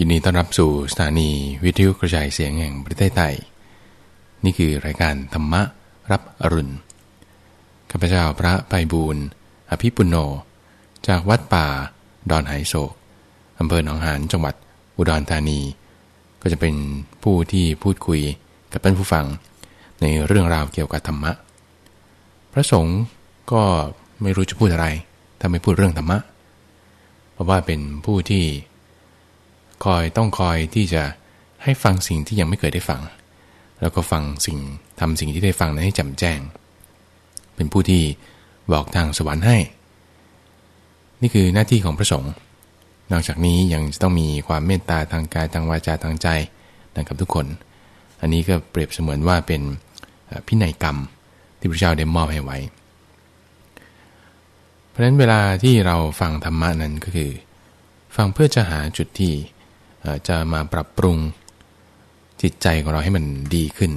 ยินดีต้อนรับสู่สถานีวิทยุกระจายเสียงแห่งประเทศไทย นี่คือรายการธรรมะรับอรุณ ข้าพเจ้าพระไพบูรณ์อภิปุโน จากวัดป่า ดอนไหโศกอำเภอหนองหานจังหวัดอุดรธานี ก็จะเป็นผู้ที่พูดคุยกับท่านผู้ฟังในเรื่องราวเกี่ยวกับธรรมะ พระสงฆ์ก็ไม่รู้จะพูดอะไร ถ้าไม่พูดเรื่องธรรมะ เพราะว่าเป็นผู้ที่ คอยต้องคอยที่จะให้ฟังสิ่งที่ยังไม่เคยได้ฟัง แล้วก็ฟังสิ่งทำสิ่งที่ได้ฟังนั้นให้จำแจ้ง เป็นผู้ที่บอกทางสวรรค์ให้ นี่คือหน้าที่ของพระสงฆ์นอกจากนี้ยังจะต้องมีความเมตตาทางกายทางวาจาทางใจนะกับทุกคน อันนี้ก็เปรียบเสมือนว่าเป็นพินัยกรรมที่พระเจ้าได้มอบให้ไว้ เพราะฉะนั้นเวลาที่เราฟังธรรมะนั้นก็คือ ฟังเพื่อจะหาจุดที่ จะมาปรับปรุงจิตใจของเราให้มันดีขึ้น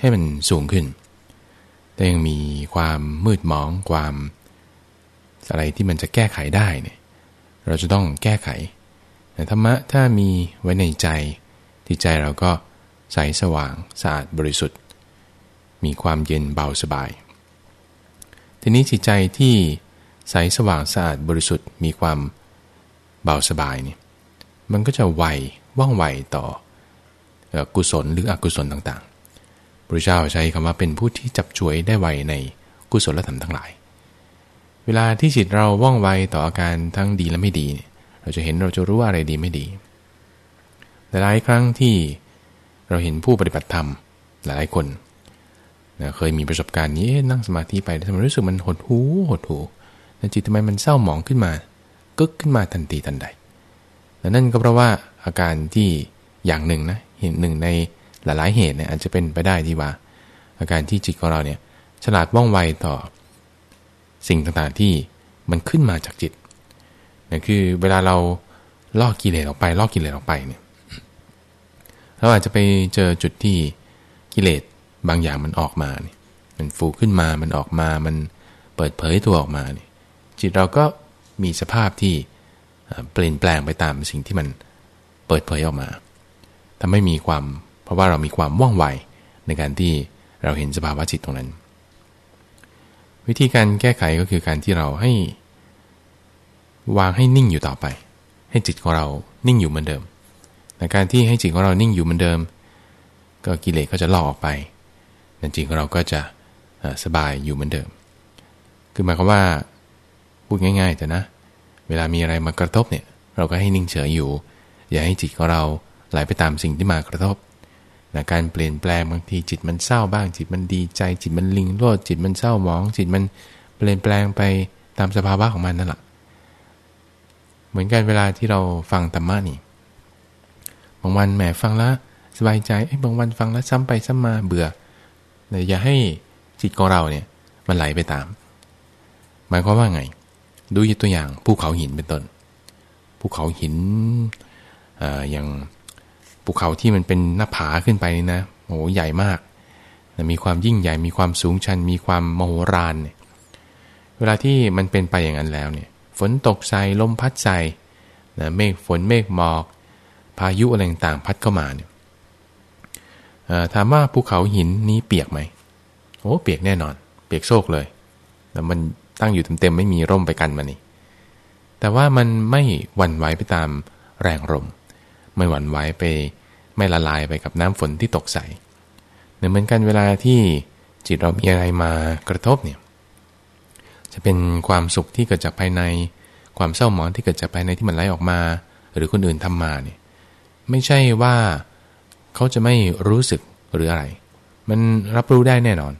ให้มันสูงขึ้น แต่ยังมีความมืดมองความอะไรที่มันจะแก้ไขได้เนี่ยเราจะต้องแก้ไขแต่ธรรมะถ้ามีไว้ในใจที่ใจเราก็ใสสว่างสะอาดบริสุทธิ์ มีความเย็นเบาสบาย ทีนี้จิตใจที่ใสสว่างสะอาดบริสุทธิ์ มีความเบาสบายเนี่ย มันก็จะไวว่องไวต่อกุศลหรืออกุศลต่างๆ พระเจ้าใช้คำว่าเป็นผู้ที่จับช่วยได้ไวในกุศลธรรมทั้งหลาย เวลาที่จิตเราว่องไวต่ออาการทั้งดีและไม่ดี เราจะเห็นเราจะรู้ว่าอะไรดีไม่ดีแต่หลายครั้งที่เราเห็นผู้ปฏิบัติธรรมหลายคนนะเคยมีประสบการณ์นี้นั่งสมาธิไปทำไมรู้สึกมันหดหูหดหูจิตทำไมมันเศร้าหมองขึ้นมากึกขึ้นมาทันทีทันใด และนั่นก็เพราะว่าอาการที่อย่างหนึ่งนะเหตุหนึ่งในหลายๆเหตุเนี่ยอาจจะเป็นไปได้ที่ว่า อาการที่จิตของเราเนี่ยฉลาดว่องไวต่อสิ่งต่างๆที่มันขึ้นมาจากจิตนั่นคือเวลาเราลอกกิเลสออกไปลอกกิเลสออกไปเนี่ยเราอาจจะไปเจอจุดที่กิเลสบางอย่างมันออกมาเนี่ยมันฟูขึ้นมามันออกมามันเปิดเผยตัวออกมาเนี่ยจิตเราก็มีสภาพที่ เปลี่ยนแปลงไปตามสิ่งที่มันเปิดเผยออกมาทำให้มีความเพราะว่าเรามีความว่องไวในการที่เราเห็นสภาวะจิตตรงนั้น วิธีการแก้ไขก็คือการที่เราให้ วางให้นิ่งอยู่ต่อไป ให้จิตของเรานิ่งอยู่เหมือนเดิมแต่การที่ให้จิตของเรานิ่งอยู่เหมือนเดิม ก็กิเลสก็จะลอกออกไปแต่จิตของเราก็จะสบายอยู่เหมือนเดิม คือหมายความว่าพูดง่าย ๆ แต่นะ เวลามีอะไรมากระทบเนี่ย เราก็ให้นิ่งเฉยอยู่ อย่าให้จิตของเราไหลไปตามสิ่งที่มากระทบนะการเปลี่ยนแปลงบางทีจิตมันเศร้าบ้าง จิตมันดีใจ จิตมันลิงโลดจิตมันเศร้าหมอง จิตมันเปลี่ยนแปลงไปตามสภาวะของมันนั่นแหละเหมือนกันเวลาที่เราฟังธรรมะนี่บางวันแหมฟังแล้วสบายใจบางวันฟังแล้วซ้ำไปซ้ำมาเบื่อแต่อย่าให้จิตของเราเนี่ยมันไหลไปตาม หมายความว่าไง ดูตัวอย่างภูเขาหินเป็นต้นภูเขาหินออย่างภูเขาที่มันเป็นหน้าผาขึ้นไปนี่นะโอ้ใหญ่มากมีความยิ่งใหญ่มีความสูงชัน มีความมโหฬารเนี่ยเวลาที่มันเป็นไปอย่างนั้นแล้วเนี่ยฝนตกใส่ลมพัดใส่นะเมฆฝนเมฆหมอก พายุอะไรต่างพัดเข้ามาเนี่ยถามว่าภูเขาหินนี้เปียกไหมโอ้เปียกแน่นอน เปียกโชกเลยแล้วมัน ตั้งอยู่เต็มๆไม่มีร่มไปกันมานี่แต่ว่ามันไม่หวั่นไหวไปตามแรงลมไม่หวั่นไหวไปไม่ละลายไปกับน้ำฝนที่ตกใส่เหมือนกันเวลาที่จิตเรามีอะไรมากระทบเนี่ยจะเป็นความสุขที่เกิดจากภายใน ความเศร้าหมองที่เกิดจากภายในที่มันไหลออกมา หรือคนอื่นทำมาเนี่ยไม่ใช่ว่าเขาจะไม่รู้สึกหรืออะไร มันรับรู้ได้แน่นอน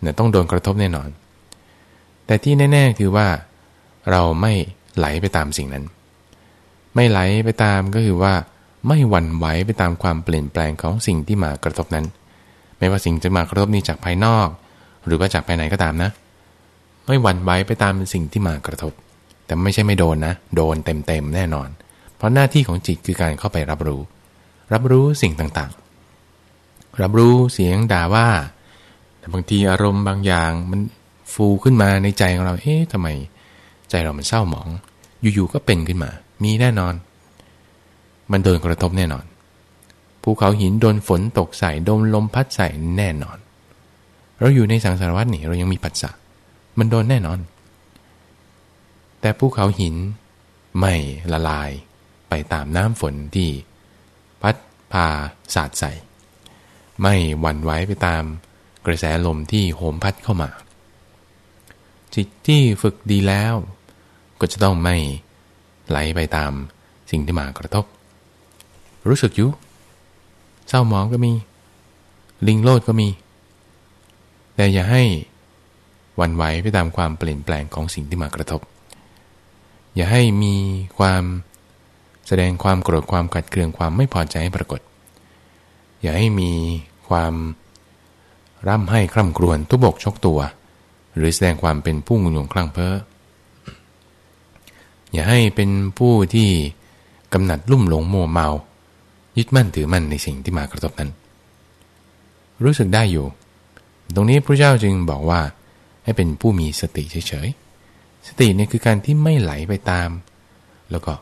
เนี่ยต้องโดนกระทบแน่นอน แต่ที่แน่ ๆ คือว่า เราไม่ไหลไปตามสิ่งนั้น ไม่ไหลไปตามก็คือว่าไม่หวั่นไหวไปตามความเปลี่ยนแปลงของสิ่งที่มากระทบนั้น ไม่ว่าสิ่งจะมากระทบนี้จากภายนอก หรือว่าจากภายในก็ตามนะ ไม่หวั่นไหวไปตามสิ่งที่มากระทบ แต่ไม่ใช่ไม่โดนนะ โดนเต็มๆแน่นอน เพราะหน้าที่ของจิตคือการเข้าไปรับรู้ รับรู้สิ่งต่างๆ รับรู้เสียงด่าว่า แต่บางทีอารมณ์บางอย่างมัน ฟูขึ้นมาในใจของเรา เอ๊ะทำไมใจเรามันเศร้าหมอง อยู่ๆก็เป็นขึ้นมา มีแน่นอน มันโดนกระทบแน่นอน ภูเขาหินโดนฝนตกใส่โดนลมพัดใส่แน่นอน เราอยู่ในสังสารวัฏนี่เรายังมีปัสสะมันโดนแน่นอน แต่ภูเขาหินไม่ละลายไปตามน้ำฝนที่ พัดพาสาดใส่ ไม่หวั่นไหวไปตามกระแสลมที่โหมพัดเข้ามา จิตที่ฝึกดีแล้ว ก็จะต้องไม่ไหลไปตามสิ่งที่มากระทบ รู้สึกอยู่เศร้าหมองก็มี ลิงโลดก็มี แต่อย่าให้วันไหวไปตามความเปลี่ยนแปลงของสิ่งที่มากระทบ อย่าให้มีความแสดงความโกรธความกัดเกลือนความไม่พอใจให้ปรากฏ อย่าให้มีความร่ำให้คร่ำครวญทุบกชกตัว หรือแสดงความเป็นผู้งุนงงคลั่งเพ้ออย่าให้เป็นผู้ที่กำหนัดลุ่มหลงโมเมา ยึดมั่นถือมั่นในสิ่งที่มากระทบนั้น รู้สึกได้อยู่ ตรงนี้พระเจ้าจึงบอกว่า ให้เป็นผู้มีสติเฉยๆ สติเนี่ยคือการที่ไม่ไหลไปตาม แล้วก็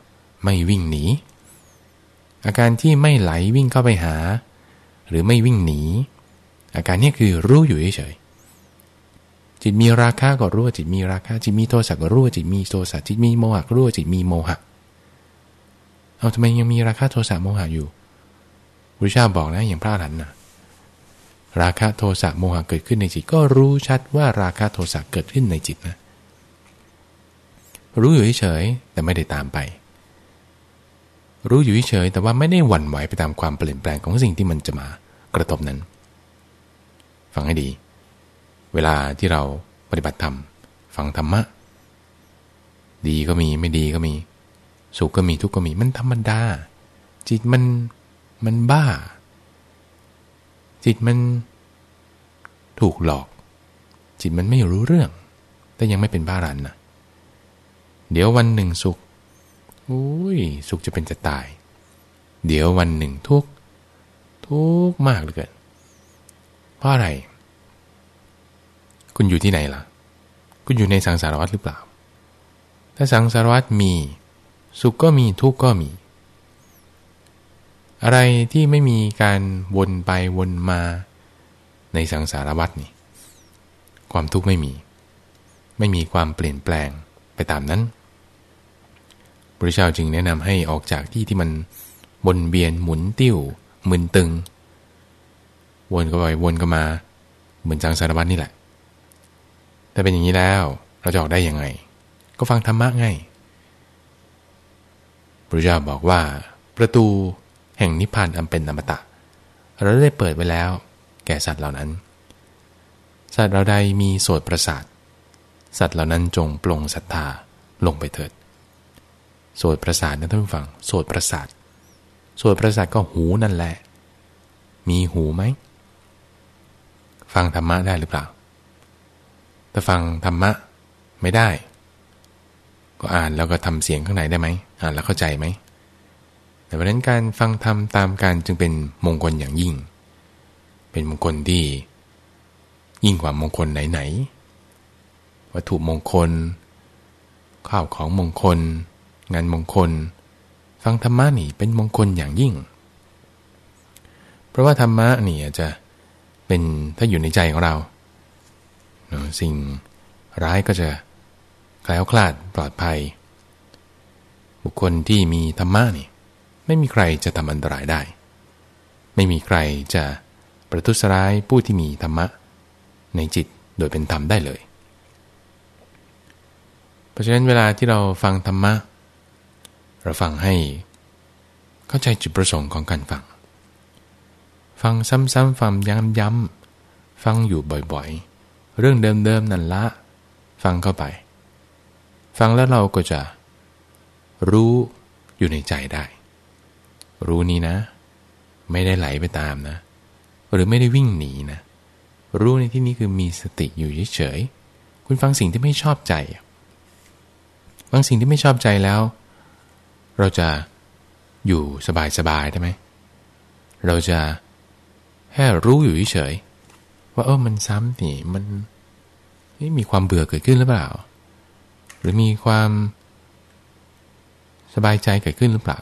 ไม่วิ่งหนี อาการที่ไม่ไหลวิ่งเข้าไปหา หรือไม่วิ่งหนี อาการนี้คือรู้อยู่เฉย จิตมีราคะก็รู้ว่าจิตมีราคะจิตมีโทสะก็รู้ว่าจิตมีโทสะจิตมีโมหะก็รู้ว่าจิตมีโมหะ เอาทำไมยังมีราคะโทสะโมหะอยู่พระเจ้าบอกนะอย่างพระอรหันต์นะราคะโทสะโมหะเกิดขึ้นในจิต ก็รู้ชัดว่าราคะโทสะเกิดขึ้นในจิตนะรู้อยู่เฉยแต่ไม่ได้ตามไป รู้อยู่เฉยแต่ว่าไม่ได้หวั่นไหวไปตามความเปลี่ยนแปลงของสิ่งที่มันจะมากระทบนั้น ฟังให้ดี เวลาที่เราปฏิบัติธรรมฟังธรรมะ ดีก็มีไม่ดีก็มี สุขก็มีทุกข์ก็มีมันธรรมดา จิตมันมันบ้า จิตมันถูกหลอก จิตมันไม่รู้เรื่อง แต่ยังไม่เป็นบ้ารันนะเดี๋ยววันหนึ่งสุขอุ้ยสุขจะเป็นจะตาย เดี๋ยววันหนึ่งทุกทุกมากเหลือเกินเพราะอะไร คุณอยู่ที่ไหนล่ะ คุณอยู่ในสังสารวัฏหรือเปล่า ถ้าสังสารวัฏมี สุขก็มีทุกข์ก็มี อะไรที่ไม่มีการวนไปวนมาในสังสารวัฏนี่ ความทุกข์ไม่มี ไม่มีความเปลี่ยนแปลงไปตามนั้นพระเจ้าจึงแนะนำให้ออกจากที่ที่มันวนเบียนหมุนติ้วมึนตึง วนก็ไปวนก็มา เหมือนสังสารวัฏนี่แหละ แต่เป็นอย่างนี้แล้วเราจะออกได้ยังไง ก็ฟังธรรมะไงพระเจ้าบอกว่า ประตูแห่งนิพพานอันเป็นอมตะ เราได้เปิดไว้แล้ว แก่สัตว์เหล่านั้น สัตว์เราใดมีโสดประสาท สัตว์เหล่านั้นจงปลงศรัทธาลงไปเถิด โสดประสาทนะท่านผู้ฟัง โสดประสาท โสดประสาทก็หูนั่นแหละ มีหูไหม ฟังธรรมะได้หรือเปล่า ถ้าฟังธรรมะไม่ได้ ก็อ่านแล้วก็ทำเสียงข้างในได้ไหมอ่านแล้วเข้าใจไหมแต่เพราะนั้นการฟังธรรมตามการจึงเป็นมงคลอย่างยิ่ง เป็นมงคลที่ ยิ่งกว่ามงคลไหนๆวัตถุมงคล ข้าวของมงคล งานมงคล ฟังธรรมะนี่เป็นมงคลอย่างยิ่ง เพราะว่าธรรมะนี่จะเป็นถ้าอยู่ในใจของเรา สิ่งร้ายก็จะแคล้วคลาดปลอดภัย บุคคลที่มีธรรมะนี่ไม่มีใครจะทำอันตรายได้ ไม่มีใครจะประทุษร้ายผู้ที่มีธรรมะ ในจิตโดยเป็นธรรมได้เลย เพราะฉะนั้นเวลาที่เราฟังธรรมะ เราฟังให้เข้าใจจุดประสงค์ของการฟัง ฟังซ้ำๆฟังย้ำๆฟังอยู่บ่อยๆ เรื่องเดิมๆนั่นละ ฟังเข้าไป ฟังแล้วเราก็จะ รู้อยู่ในใจได้ รู้นี้นะ ไม่ได้ไหลไปตามนะ หรือไม่ได้วิ่งหนีนะ รู้ในที่นี้คือมีสติอยู่เฉยๆคุณฟังสิ่งที่ไม่ชอบใจฟังสิ่งที่ไม่ชอบใจแล้ว เราจะอยู่สบายๆได้ไหมเราจะแค่รู้อยู่เฉยๆ ว่าเออมันซ้ำนี่มันมีความเบื่อเกิดขึ้นหรือเปล่า หรือมีความสบายใจเกิดขึ้นหรือเปล่า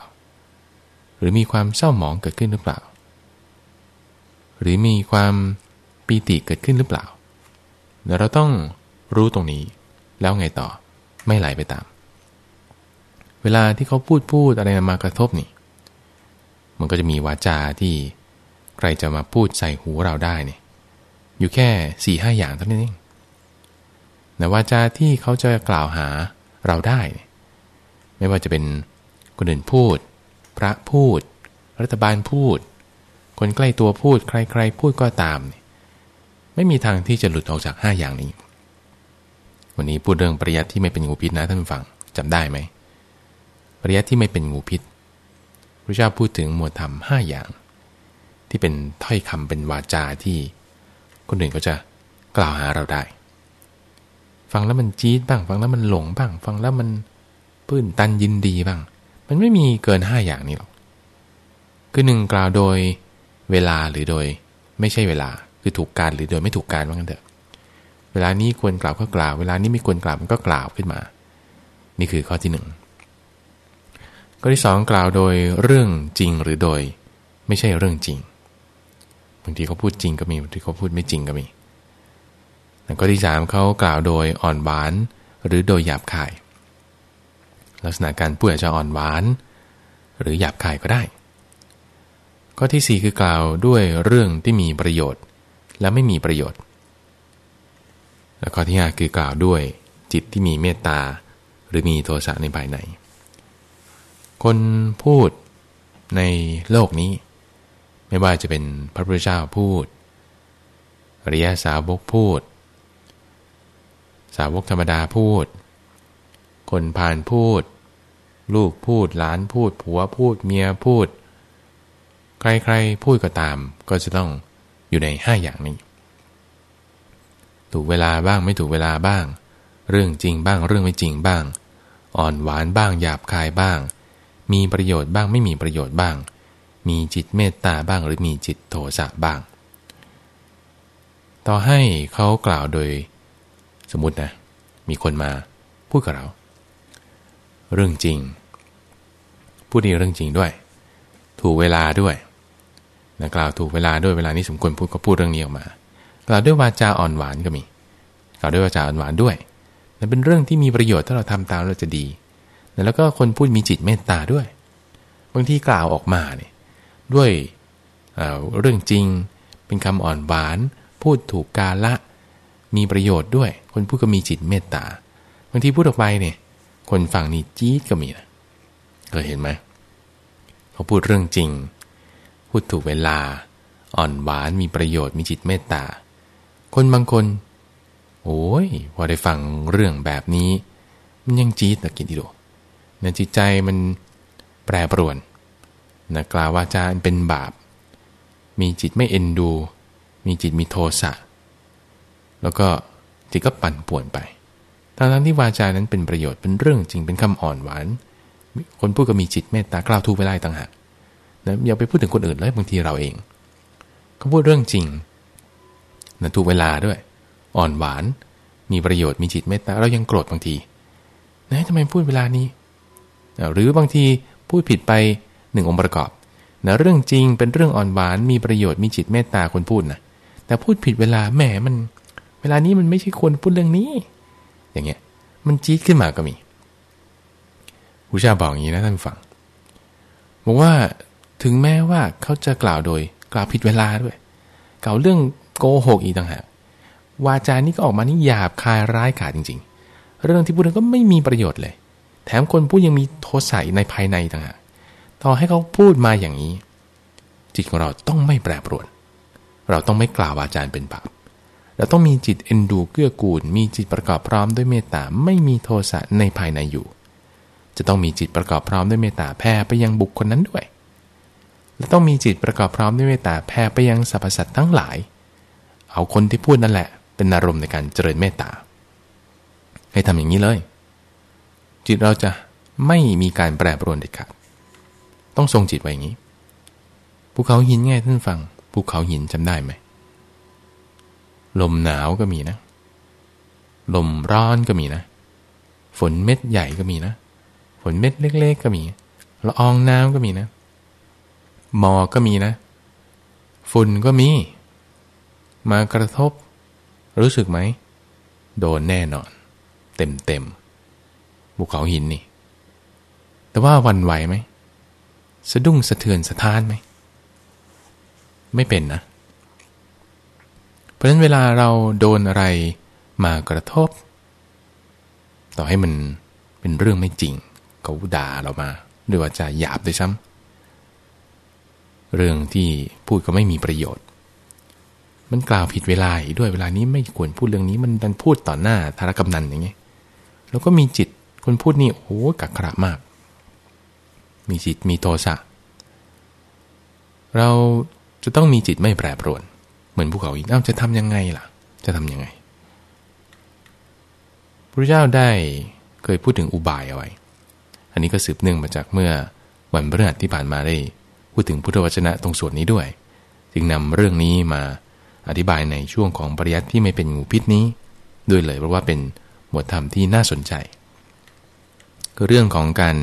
หรือมีความเศร้าหมองเกิดขึ้นหรือเปล่า หรือมีความปีติเกิดขึ้นหรือเปล่าเราต้องรู้ตรงนี้แล้วไงต่อไม่ไหลไปตาม เวลาที่เขาพูดพูดอะไรมากระทบนี่ มันก็จะมีวาจาที่ใครจะมาพูดใส่หูเราได้เนี่ย อยู่แค่สี่ห้าอย่างเท่านั้นเองแต่วาจาที่เขาจะกล่าวหาเราได้ ไม่ว่าจะเป็นคนอื่นพูด พระพูด รัฐบาลพูด คนใกล้ตัวพูด ใคร ๆ พูดก็ตาม ไม่มีทางที่จะหลุดออกจากห้าอย่างนี้ วันนี้พูดเรื่องปริยัติที่ไม่เป็นงูพิษนะท่านฟังจำได้ไหมปริยัติที่ไม่เป็นงูพิษพระเจ้าพูดถึงหมวดธรรมห้าอย่าง ที่เป็นถ้อยคำเป็นวาจาที่ คนอื่นก็จะกล่าวหาเราได้ ฟังแล้วมันจี๊ดบ้าง ฟังแล้วมันหลงบ้าง ฟังแล้วมันปื้นตันยินดีบ้าง มันไม่มีเกินห้าอย่างนี้หรอก คือหนึ่งกล่าวโดยเวลาหรือโดย ไม่ใช่เวลา คือถูกการหรือโดยไม่ถูกการว่างั้นเถอะ เวลานี้ควรกล่าวก็กล่าว เวลานี้ไม่ควรกล่าวมันก็กล่าวขึ้นมา นี่คือข้อที่หนึ่งข้อที่สองกล่าวโดยเรื่องจริงหรือโดย ไม่ใช่เรื่องจริง บางทีเขาพูดจริงก็มีบางทีเขาพูดไม่จริงก็มีแล้วก็ที่สามเขากล่าวโดยอ่อนหวาน หรือโดยหยาบคาย ลักษณะการพูดอาจจะอ่อนหวาน หรือหยาบคายก็ได้ ข้อที่สี่คือกล่าวด้วยเรื่องที่มีประโยชน์ และไม่มีประโยชน์ แล้วข้อที่ห้าคือกล่าวด้วยจิตที่มีเมตตา หรือมีโทสะในภายใน คนพูดในโลกนี้ ไม่ว่าจะเป็นพระพุทธเจ้าพูดอริยสาวกพูด สาวกธรรมดาพูด คนผ่านพูด ลูกพูดหลานพูด ผัวพูดเมียพูด ใครๆพูดก็ตาม ก็จะต้องอยู่ในห้าอย่างนี้ ถูกเวลาบ้างไม่ถูกเวลาบ้าง เรื่องจริงบ้างเรื่องไม่จริงบ้าง อ่อนหวานบ้างหยาบคายบ้าง มีประโยชน์บ้างไม่มีประโยชน์บ้าง มีจิตเมตตาบ้างหรือมีจิตโทสะบ้าง ต่อให้เขากล่าวโดย สมมตินะ มีคนมาพูดกับเรา เรื่องจริง พูดดีเรื่องจริงด้วย ถูกเวลาด้วยนะกล่าวถูกเวลาด้วยเวลานี้สมควรพูดก็พูดเรื่องนี้ออกมา กล่าวด้วยวาจาอ่อนหวานก็มี กล่าวด้วยวาจาอ่อนหวานด้วยนั่นเป็นเรื่องที่มีประโยชน์ถ้าเราทำตามเราจะดี แล้วก็คนพูดมีจิตเมตตาด้วย บางทีกล่าวออกมาเนี่ย ด้วยเรื่องจริง เป็นคำอ่อนหวาน พูดถูกกาละ มีประโยชน์ด้วย คนพูดก็มีจิตเมตตาบางทีพูดออกไปเนี่ย คนฟังนี่จี๊ดก็มีนะเคยเห็นไหมเขาพูดเรื่องจริง พูดถูกเวลา อ่อนหวานมีประโยชน์มีจิตเมตตา คนบางคน โอ้ยพอได้ฟังเรื่องแบบนี้ มันยังจี๊ดตะกินดีดูในจิตใจมันแปรปรวน นะกล่าววาจาเป็นบาป มีจิตไม่เอ็นดู มีจิตมีโทสะ แล้วก็จิตก็ปั่นป่วนไปทั้งทั้งที่วาจานั้นเป็นประโยชน์เป็นเรื่องจริงเป็นคำอ่อนหวาน คนพูดก็มีจิตเมตตากล่าวทูไปไล่ต่างหากนะอย่าไปพูดถึงคนอื่นเลยบางทีเราเองก็พูดเรื่องจริงนะถูกเวลาด้วย อ่อนหวาน มีประโยชน์มีจิตเมตตาเรายังโกรธบางทีนะทำไมพูดเวลานี้ หรือบางทีพูดผิดไป หนึ่งองค์ประกอบนะเรื่องจริงเป็นเรื่องอ่อนหวานมีประโยชน์มีจิตเมตตาคนพูดนะแต่พูดผิดเวลาแหมมัน เวลานี้มันไม่ใช่ควรพูดเรื่องนี้ อย่างเงี้ย มันจี๊ดขึ้นมาก็มีผู้ชาบอกอย่างนี้นะท่านฟังบอกว่าถึงแม้ว่าเขาจะกล่าวโดยกล่าวผิดเวลาด้วยกล่าวเรื่องโกหกอีกต่างหากวาจานี้ก็ออกมานี่หยาบคายร้ายกาจจริง ๆ เรื่องที่พูดนั้นก็ไม่มีประโยชน์เลย แถมคนพูดยังมีโทสะในภายในต่างหาก ต่อให้เขาพูดมาอย่างนี้ จิตของเราต้องไม่แปรปรวน เราต้องไม่กล่าววาจาเป็นบาปเราต้องมีจิตเอ็นดูเกื้อกูล มีจิตประกอบพร้อมด้วยเมตตาไม่มีโทสะในภายในอยู่ จะต้องมีจิตประกอบพร้อมด้วยเมตตาแผ่ไปยังบุคคลนั้นด้วยและต้องมีจิตประกอบพร้อมด้วยเมตตาแผ่ไปยังสรรพสัตว์ทั้งหลาย เอาคนที่พูดนั่นแหละ เป็นอารมณ์ในการเจริญเมตตา ให้ทำอย่างนี้เลย จิตเราจะไม่มีการแปรปรวนเด็ดขาด ต้องทรงจิตไว้อย่างนี้ ภูเขาหินไงท่านฟัง ภูเขาหินจำได้ไหม ลมหนาวก็มีนะ ลมร้อนก็มีนะ ฝนเม็ดใหญ่ก็มีนะ ฝนเม็ดเล็ก ๆ ก็มี ละอองน้ำก็มีนะ หมอก็มีนะ ฝุ่นก็มี มากระทบ รู้สึกไหม โดนแน่นอน เต็มเต็มบุเขาหินนี่ แต่ว่าวันไหวไหม สะดุ้งสะเทือนสะท้านไหม ไม่เป็นนะ เพราะฉะนั้นเวลาเราโดนอะไรมากระทบ ต่อให้มันเป็นเรื่องไม่จริงเขาด่าเรามาด้วยว่าจะหยาบด้วยซ้ำเรื่องที่พูดก็ไม่มีประโยชน์ มันกล่าวผิดเวลาอีกด้วยเวลานี้ไม่ควรพูดเรื่องนี้มันดันพูดต่อหน้าธารกำนันอย่างเงี้ยแล้วก็มีจิตคนพูดนี่โอ้โหกักขระมาก มีจิตมีโทสะเราจะต้องมีจิตไม่แปรปรวน เหมือนภูเขาอีกเอ้าจะทำยังไงล่ะ จะทำยังไงพระเจ้าได้เคยพูดถึงอุบายเอาไว้ อันนี้ก็สืบเนื่องมาจากเมื่อวันพฤหัสที่ผ่านมาได้ พูดถึงพุทธวจนะตรงส่วนนี้ด้วย จึงนำเรื่องนี้มาอธิบายในช่วงของปริยัติที่ไม่เป็นงูพิษนี้ ด้วยเลยเพราะว่าเป็นหมวดธรรมที่น่าสนใจก็เรื่องของการ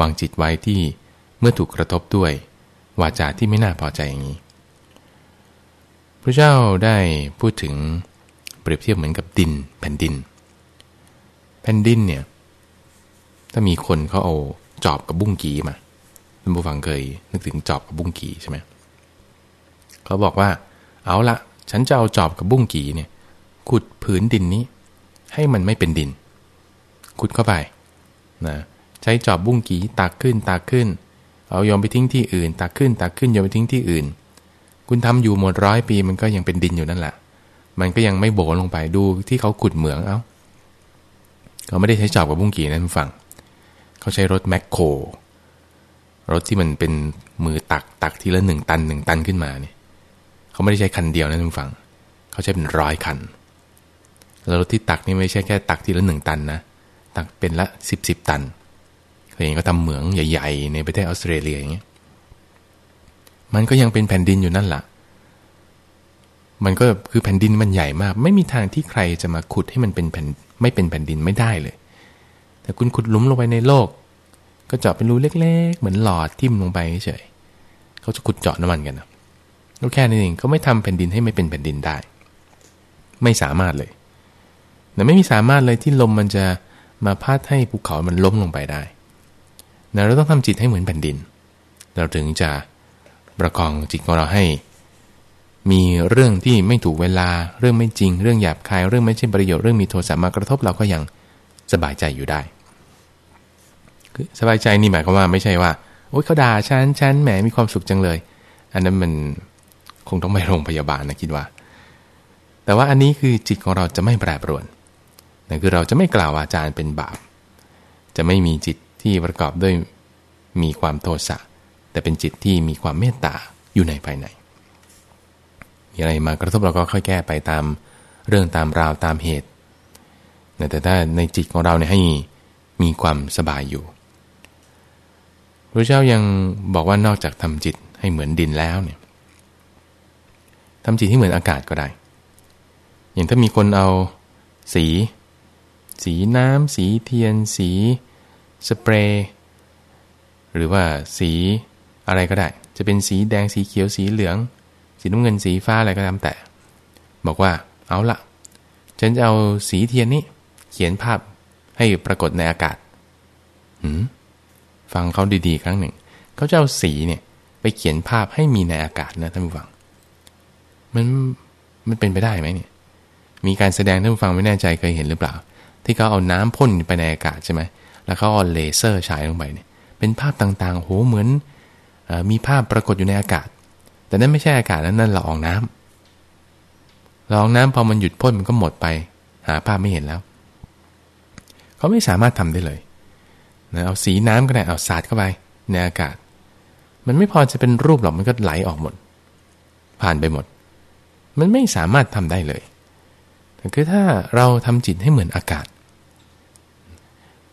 วางจิตไว้ที่เมื่อถูกกระทบด้วย วาจาที่ไม่น่าพอใจอย่างนี้ พระเจ้าได้พูดถึงเปรียบเทียบเหมือนกับดินแผ่นดิน แผ่นดินเนี่ย ถ้ามีคนเขาเอาจอบกับบุ้งกีมาท่านผู้ฟังเคยนึกถึงจอบกับบุ้งกีใช่ไหมเขาบอกว่า เอาละฉันจะเอาจอบกับบุ้งกีเนี่ยขุดผืนดินนี้ ให้มันไม่เป็นดินขุดเข้าไปนะ ใช้จอบบุ้งกีตักขึ้นตักขึ้น เอาโยมไปทิ้งที่อื่น ตักขึ้นตักขึ้นโยมไปทิ้งที่อื่น คุณทำอยู่หมดร้อยปีมันก็ยังเป็นดินอยู่นั่นแหละ มันก็ยังไม่โบลงไปดูที่เขาขุดเหมืองเอา้าเขาไม่ได้ใช้จอบกับบุ้งกีนั่นฟังเขาใช้รถแมคโครรถที่มันเป็นมือตักตักทีละหนึ่งตันหนึ่งตันขึ้นมาเนี่ยเขาไม่ได้ใช้คันเดียวนะทุกฝังเขาใช้เป็นร้อยคันแล้วรถที่ตักนี่ไม่ใช่แค่ตักทีละหนึ่งตันนะตักเป็นละสิบสิบตัน เคยเห็นก็ทำเหมืองใหญ่ ๆ ในประเทศออสเตรเลียอย่างเงี้ยมันก็ยังเป็นแผ่นดินอยู่นั่นแหละมันก็คือแผ่นดินมันใหญ่มาก ไม่มีทางที่ใครจะมาขุดให้มันเป็นแผ่นไม่เป็นแผ่นดินไม่ได้เลย แต่คุณขุดลุมลงไปในโลก ก็เจาะเป็นรูเล็ก ๆ เหมือนหลอดทิ่มลงไปเฉยเขาจะขุดเจาะน้ำมันกันนะก็แค่นี้เองก็ไม่ทำแผ่นดินให้ไม่เป็นแผ่นดินได้ ไม่สามารถเลยแต่ไม่มีสามารถเลยที่ลมมันจะมาพาดให้ภูเขามันล้มลงไปได้ นะเราต้องทำจิตให้เหมือนแผ่นดิน เราถึงจะประคองจิตของเราให้ มีเรื่องที่ไม่ถูกเวลา เรื่องไม่จริง เรื่องหยาบคาย เรื่องไม่ใช่ประโยชน์ เรื่องมีโทสะมากระทบเราก็ยังสบายใจอยู่ได้คือสบายใจนี่หมายความว่าไม่ใช่ว่า โอ๊ยเขาด่าฉันฉันแหมมีความสุขจังเลย อันนั้นมันคงต้องไปโรงพยาบาลนะคิดว่า แต่ว่าอันนี้คือจิตของเราจะไม่แปรปรวนนั่นคือเราจะไม่กล่าวอาจารย์เป็นบาป จะไม่มีจิต ที่ประกอบด้วยมีความโทสะแต่เป็นจิตที่มีความเมตตาอยู่ในภายใน มีอะไรมากระทบเราก็ค่อยแก้ไปตามเรื่องตามราวตามเหตุ แต่ถ้าในจิตของเราเนี่ยให้มีความสบายอยู่พระเจ้ายังบอกว่านอกจากทำจิตให้เหมือนดินแล้วเนี่ยทำจิตให้เหมือนอากาศก็ได้ อย่างถ้ามีคนเอาสี สีน้ำสีเทียน สี สเปรย์หรือว่าสีอะไรก็ได้ จะเป็นสีแดงสีเขียวสีเหลือง สีน้ำเงินสีฟ้าอะไรก็ตามแต่ บอกว่าเอาละฉันจะเอาสีเทียนนี้ เขียนภาพให้ปรากฏในอากาศหืมฟังเขาดีๆ ครั้งหนึ่ง เขาจะเอาสีเนี่ยไปเขียนภาพให้มีในอากาศนะท่านผู้ฟัง มันมันเป็นไปได้ไหมเนี่ย มีการแสดงท่านผู้ฟังไม่แน่ใจเคยเห็นหรือเปล่า ที่เขาเอาน้ำพ่นไปในอากาศใช่ไหม แล้วเขาเอาเลเซอร์ฉายลงไปเนี่ยเป็นภาพต่างๆ โห เหมือนอมีภาพปรากฏอยู่ในอากาศ แต่นั่นไม่ใช่อากาศนั้นนั่นละอองน้ำละอองน้ำพอมันหยุดพ่นมันก็หมดไป หาภาพไม่เห็นแล้ว เขาไม่สามารถทำได้เลยนะเอาสีน้ำก็ได้เอาสาดเข้าไปในอากาศ มันไม่พอจะเป็นรูปหรอกมันก็ไหลออกหมด ผ่านไปหมด มันไม่สามารถทำได้เลยแต่คือถ้าเราทำจิตให้เหมือนอากาศ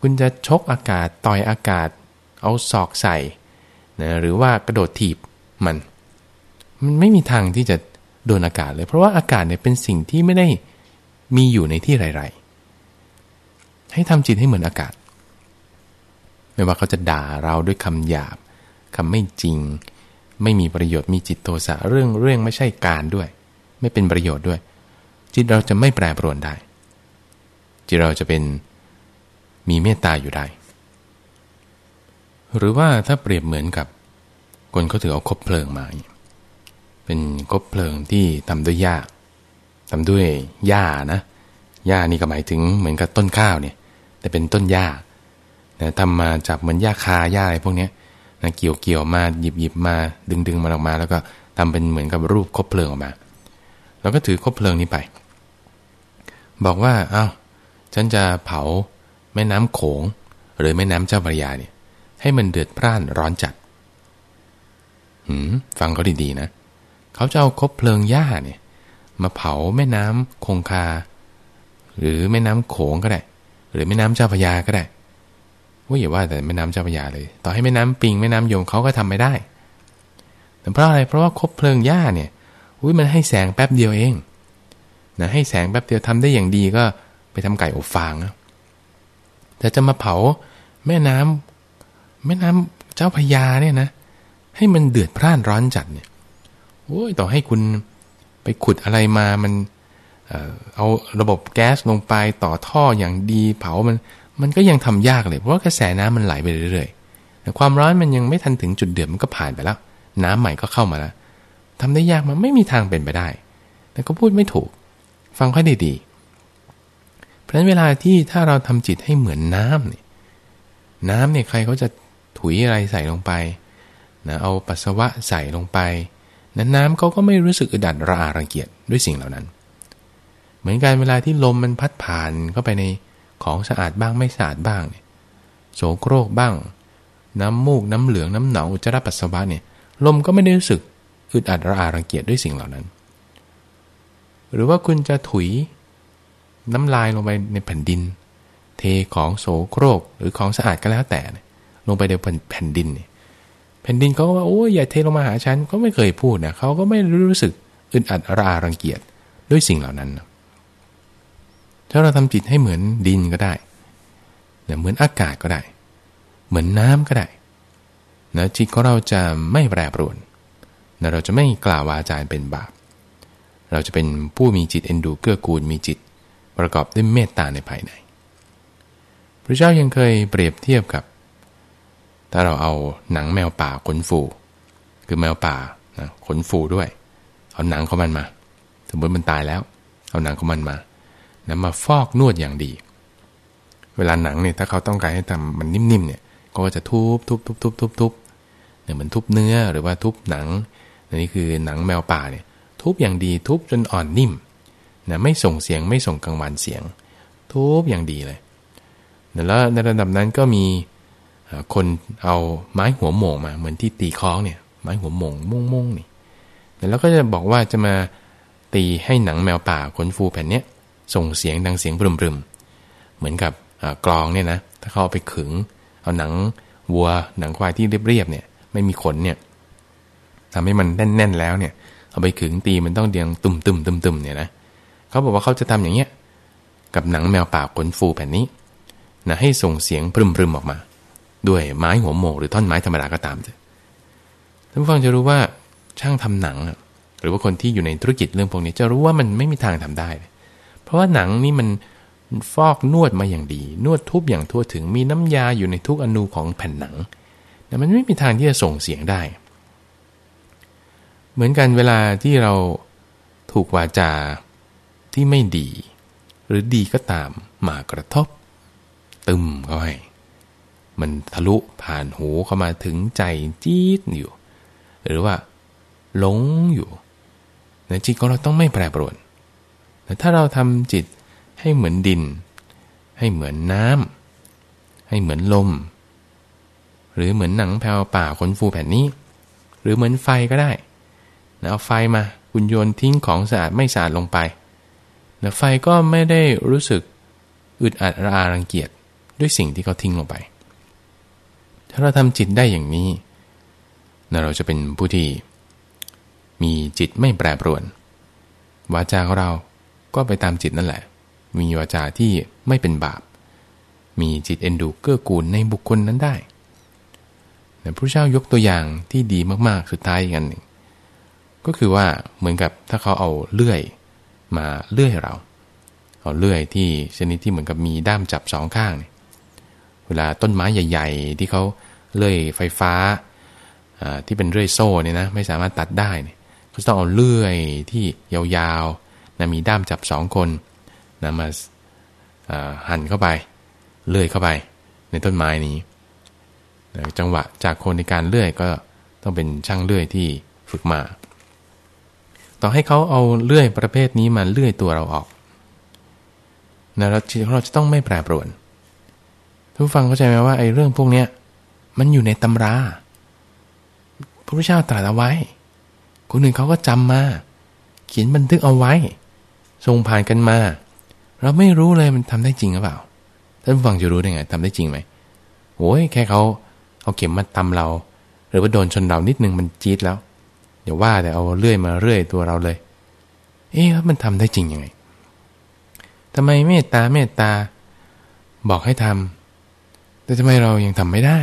คุณจะชกอากาศต่อยอากาศ เอาศอกใส่นะหรือว่ากระโดดถีบมัน มันไม่มีทางที่จะโดนอากาศเลย เพราะว่าอากาศเนี่ยเป็นสิ่งที่ไม่ได้มีอยู่ในที่ไรๆ ให้ทำจิตให้เหมือนอากาศ ไม่ว่าเขาจะด่าเราด้วยคำหยาบคำไม่จริง ไม่มีประโยชน์มีจิตโทสะเรื่องเรื่องไม่ใช่การด้วย ไม่เป็นประโยชน์ด้วย จิตเราจะไม่แปรปรวนได้ จิตเราจะเป็น มีเมตตาอยู่ได้ หรือว่าถ้าเปรียบเหมือนกับคนเขาถือเอาคบเพลิงมา เป็นคบเพลิงที่ทำด้วยหญ้าทำด้วยหญ้านะหญ้านี่ก็หมายถึงเหมือนกับต้นข้าวเนี่ยแต่เป็นต้นหญ้านะทำมาจากเหมือนหญ้าคาหญ้าอะไรพวกนี้นะเกี่ยวเกี่ยวมาหยิบหยิบมาดึงดึงมาออกมา แล้วก็ทำเป็นเหมือนกับรูปคบเพลิงออกมา แล้วก็ถือคบเพลิงนี้ไป บอกว่าเอา้าฉันจะเผา แม่น้ำโขง หรือแม่น้ำเจ้าพระยาเนี่ย ให้มันเดือดพร่านร้อนจัดหืมฟังเขาดีๆนะ เขาจะเอาคบเพลิงหญ้าเนี่ย มาเผาแม่น้ำคงคา หรือแม่น้ำโขงก็ได้ หรือแม่น้ำเจ้าพระยาก็ได้ว่าอย่าว่าแต่แม่น้ำเจ้าพระยาเลย ต่อให้แม่น้ำปิงแม่น้ำยมเขาก็ทำไม่ได้แต่เพราะอะไรเพราะว่าคบเพลิงหญ้าเนี่ยอุ้ยมันให้แสงแป๊บเดียวเองนะให้แสงแป๊บเดียวทำได้อย่างดีก็ไปทำไก่อบฟางนะ แต่จะมาเผาแม่น้ำแม่น้ำเจ้าพระยาเนี่ยนะ ให้มันเดือดพร่านร้อนจัดเนี่ยโอ้ยต่อให้คุณไปขุดอะไรมามันเอาระบบแก๊สลงไปต่อท่ออย่างดีเผามัน มันก็ยังทำยากเลย เพราะกระแสน้ำมันไหลไปเรื่อยๆแต่ความร้อนมันยังไม่ทันถึงจุดเดือดมันก็ผ่านไปแล้ว น้ำใหม่ก็เข้ามาแล้วทำได้ยากมันไม่มีทางเป็นไปได้ แต่ก็พูดไม่ถูก ฟังค่อยดีๆ เพราะฉะนั้นเวลาที่ถ้าเราทำจิตให้เหมือนน้ำเนี่ยน้ำเนี่ยใครเขาจะถุยอะไรใส่ลงไปนะเอาปัสสาวะใส่ลงไปนั้นน้ำเขาก็ไม่รู้สึกอึดอัดระอารังเกียจด้วยสิ่งเหล่านั้น เหมือนกันเวลาที่ลมมันพัดผ่านเข้าไปในของสะอาดบ้างไม่สะอาดบ้างเนี่ยโสโครกบ้าง น้ำมูกน้ำเหลืองน้ำหนองอุจจาระปัสสาวะเนี่ยลมก็ไม่ได้รู้สึกอึดอัดระอารังเกียจด้วยสิ่งเหล่านั้น หรือว่าคุณจะถุย น้ำลายลงไปในแผ่นดิน เทของโสโครกหรือของสะอาดก็แล้วแต่ ลงไปในแผ่นดินแผ่นดินเขาก็ว่าโอ้ยอย่าเทลงมาหาฉันก็ไม่เคยพูดนะเขาก็ไม่รู้สึกอึดอัดระอารังเกียจด้วยสิ่งเหล่านั้นถ้าเราทำจิตให้เหมือนดินก็ได้เหมือนอากาศก็ได้ เหมือนน้ำก็ได้นะจิตของเราจะไม่แปรปรวนนะเราจะไม่กล่าววาจาเป็นบาป เราจะเป็นผู้มีจิตเอ็นดูเกื้อกูลมีจิต ประกอบด้วยเมตตาในภายใน พระเจ้ายังเคยเปรียบเทียบกับ ถ้าเราเอาหนังแมวป่าขนฟู คือแมวป่านะขนฟูด้วย เอาหนังของมันมา สมมติมันตายแล้ว เอาหนังของมันมานะมาฟอกนวดอย่างดี เวลาหนังเนี่ยถ้าเขาต้องการให้ทำมันนิ่มๆเนี่ย ก็จะทุบทุบทุบทุบทุบทุบเนี่ยมันทุบเนื้อหรือว่าทุบหนังนี่คือหนังแมวป่าเนี่ย ทุบอย่างดีทุบจนอ่อนนิ่ม นะไม่ส่งเสียงไม่ส่งกังวานเสียง ทุบอย่างดีเลยแล้วในระดับนั้นก็มีคนเอาไม้หัวโมงมา เหมือนที่ตีคล้องเนี่ย ไม้หัวโมงมุ่งมุ่งนี่แล้วก็จะบอกว่าจะมาตีให้หนังแมวป่าขนฟูแผ่นเนี้ยส่งเสียงดังเสียงบรึมๆเหมือนกับกลองเนี่ยนะถ้าเขาเอาไปขึง เอาหนังวัวหนังควายที่เรียบๆเนี่ย ไม่มีขนเนี่ยทำให้มันแน่นๆแล้วเนี่ย เอาไปขึงตีมันต้องเดียงตุ่มๆตุ่มๆเนี่ยนะ เขาบอกว่าเขาจะทำอย่างเงี้ยกับหนังแมวป่าขนฟูแผ่นนี้นะให้ส่งเสียงพรึมๆออกมา ด้วยไม้หัวโมกหรือท่อนไม้ธรรมดาก็ตามเถอะท่านผู้ฟังจะรู้ว่าช่างทำหนัง หรือว่าคนที่อยู่ในธุรกิจเรื่องพวกนี้ จะรู้ว่ามันไม่มีทางทำได้ เพราะว่าหนังนี่มันฟอกนวดมาอย่างดี นวดทุบอย่างทั่วถึงมีน้ำยาอยู่ในทุกอนูของแผ่นหนังแต่มันไม่มีทางที่จะส่งเสียงได้ เหมือนกันเวลาที่เราถูกวาจา ที่ไม่ดี หรือดีก็ตามมากระทบ ตึมเขาให้ มันทะลุผ่านหูเข้ามาถึงใจจี๊ดอยู่ หรือว่าหลงอยู่ในจิตของเราต้องไม่แปรปรวนแต่ถ้าเราทำจิตให้เหมือนดิน ให้เหมือนน้ำให้เหมือนลม หรือเหมือนหนังแผ่วป่าขนฟูแผ่นนี้ หรือเหมือนไฟก็ได้เอาไฟมาคุณโยนทิ้งของสะอาดไม่สะอาดลงไป ไฟก็ไม่ได้รู้สึกอึดอัดระอารังเกียจด้วยสิ่งที่เขาทิ้งลงไป ถ้าเราทำจิตได้อย่างนี้เราจะเป็นผู้ที่มีจิตไม่แปรปรวน วาจาของเราก็ไปตามจิตนั่นแหละ มีวาจาที่ไม่เป็นบาป มีจิตเอ็นดูเกื้อกูลในบุคคลนั้นได้พระเจ้ายกตัวอย่างที่ดีมากๆ สุดท้ายอีกอันหนึ่ง ก็คือว่าเหมือนกับถ้าเขาเอาเลื่อย มาเลื่อยเราเอาเลื่อยที่ชนิดที่เหมือนกับมีด้ามจับสองข้าง เวลาต้นไม้ใหญ่ ๆ ที่เขาเลื่อยไฟฟ้าที่เป็นเลื่อยโซ่เนี่ยนะไม่สามารถตัดได้เนี่ยก็ต้องเอาเลื่อยที่ยาวๆนะมีด้ามจับสองคนนะมาหั่นเข้าไป เลื่อยเข้าไป ในต้นไม้นี้จังหวะจากคนในการเลื่อยก็ต้องเป็นช่างเลื่อยที่ฝึกมา ต่อให้เขาเอาเลื่อยประเภทนี้มาเลื่อยตัวเราออกนะเราเราจะต้องไม่แปรปรวน ทุกฟังเข้าใจไหมว่าไอ้เรื่องพวกเนี้ยมันอยู่ในตำรา พระพุทธเจ้าตรัสเอาไว้ คนอื่นเขาก็จำมา เขียนบันทึกเอาไว้ ทรงผ่านกันมา เราไม่รู้เลยมันทำได้จริงหรือเปล่า ท่านฟังจะรู้ได้ไงทำได้จริงไหมโอ้ยแค่เขาเอาเข็มมาตำเรา หรือว่าโดนชนเรานิดนึงมันจี๊ดแล้ว อย่าว่าแต่เอาเลื่อยมาเรื่อยตัวเราเลย เอ๊ะมันทำได้จริงยังไงทำไมเมตตาเมตตาบอกให้ทำแต่ทำไมเรายังทำไม่ได้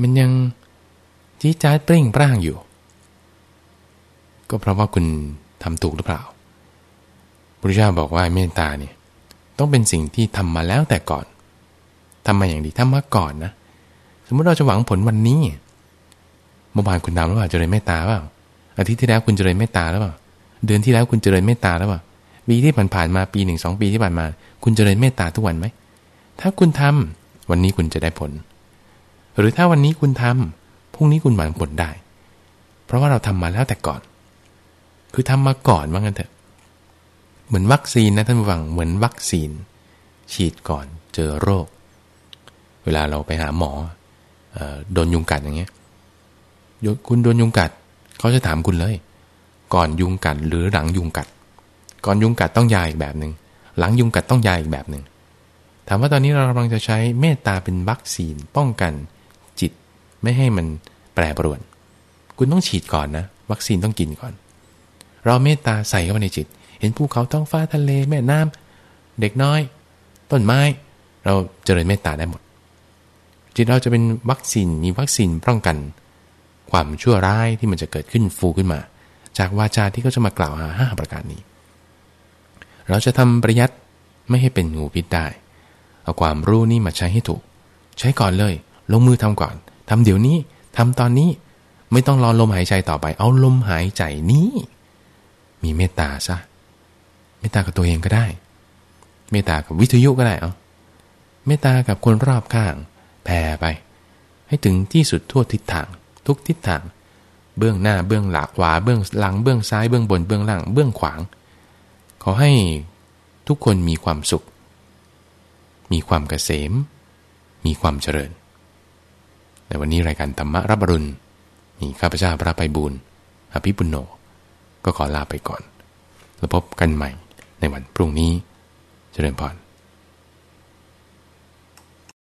มันยังจี้จ้าเปร่งปร่างอยู่ ก็เพราะว่าคุณทำถูกหรือเปล่าพระเจ้าบอกว่าเมตตาเนี่ยต้องเป็นสิ่งที่ทำมาแล้วแต่ก่อนทำมาอย่างดีทำมาก่อนนะ สมมติเราจะหวังผลวันนี้ เมื่อวานคุณทำหรือเปล่าเจริญเมตตาเปล่าอาทิตย์ที่แล้วคุณเจริญเมตตาหรือเปล่าเดือนที่แล้วคุณเจริญเมตตาหรือเปล่าปีที่ผ่านๆมาปีหนึ่งสองปีที่ผ่านมา คุณเจริญเมตตาทุกวันไหมถ้าคุณทำวันนี้คุณจะได้ผล หรือถ้าวันนี้คุณทำพรุ่งนี้คุณหวังผลได้ เพราะว่าเราทำมาแล้วแต่ก่อน คือทำมาก่อนว่างั้นเถอะเหมือนวัคซีนนะท่านผู้ฟังเหมือนวัคซีน ฉีดก่อนเจอโรค เวลาเราไปหาหมอโดนยุงกัดอย่างเงี้ย คุณโดนยุงกัด เขาจะถามคุณเลย ก่อนยุงกัดหรือหลังยุงกัด ก่อนยุงกัดต้องยาอีกแบบหนึ่งหลังยุงกัดต้องยาอีกแบบหนึ่งถามว่าตอนนี้เรากำลังจะใช้เมตตาเป็นวัคซีนป้องกันจิต ไม่ให้มันแปรปรวน คุณต้องฉีดก่อนนะ วัคซีนต้องกินก่อน เราเมตตาใส่เข้าไปในจิต เห็นภูเขาท้องฟ้าทะเลแม่น้ำเด็กน้อย ต้นไม้ เราเจริญเมตตาได้หมด จิตเราจะเป็นวัคซีนมีวัคซีนป้องกัน ความชั่วร้ายที่มันจะเกิดขึ้นฟูขึ้นมา จากวาจาที่เขาจะมากล่าวหาห้าประการนี้ เราจะทำประยัดไม่ให้เป็นงูพิษได้ เอาความรู้นี่มาใช้ให้ถูก ใช้ก่อนเลย ลงมือทำก่อนทำเดี๋ยวนี้ทำตอนนี้ ไม่ต้องรอลมหายใจต่อไป เอาลมหายใจนี้ มีเมตตาซะ เมตตากับตัวเองก็ได้ เมตตากับวิทยุก็ได้เอาเมตตากับคนรอบข้าง แผ่ไป ให้ถึงที่สุดทั่วทิศทาง ทุกทิศทาง เบื้องหน้าเบื้องหลังขวาเบื้องหลังเบื้องซ้ายเบื้องบนเบื้องล่างเบื้องขวาง ขอให้ทุกคนมีความสุข มีความเกษม มีความเจริญ ในวันนี้รายการธรรมะรับรุณ มีข้าพเจ้าพระไปบุญอภิปุโนก็ขอลาไปก่อน แล้วพบกันใหม่ในวันพรุ่งนี้ เจริญพร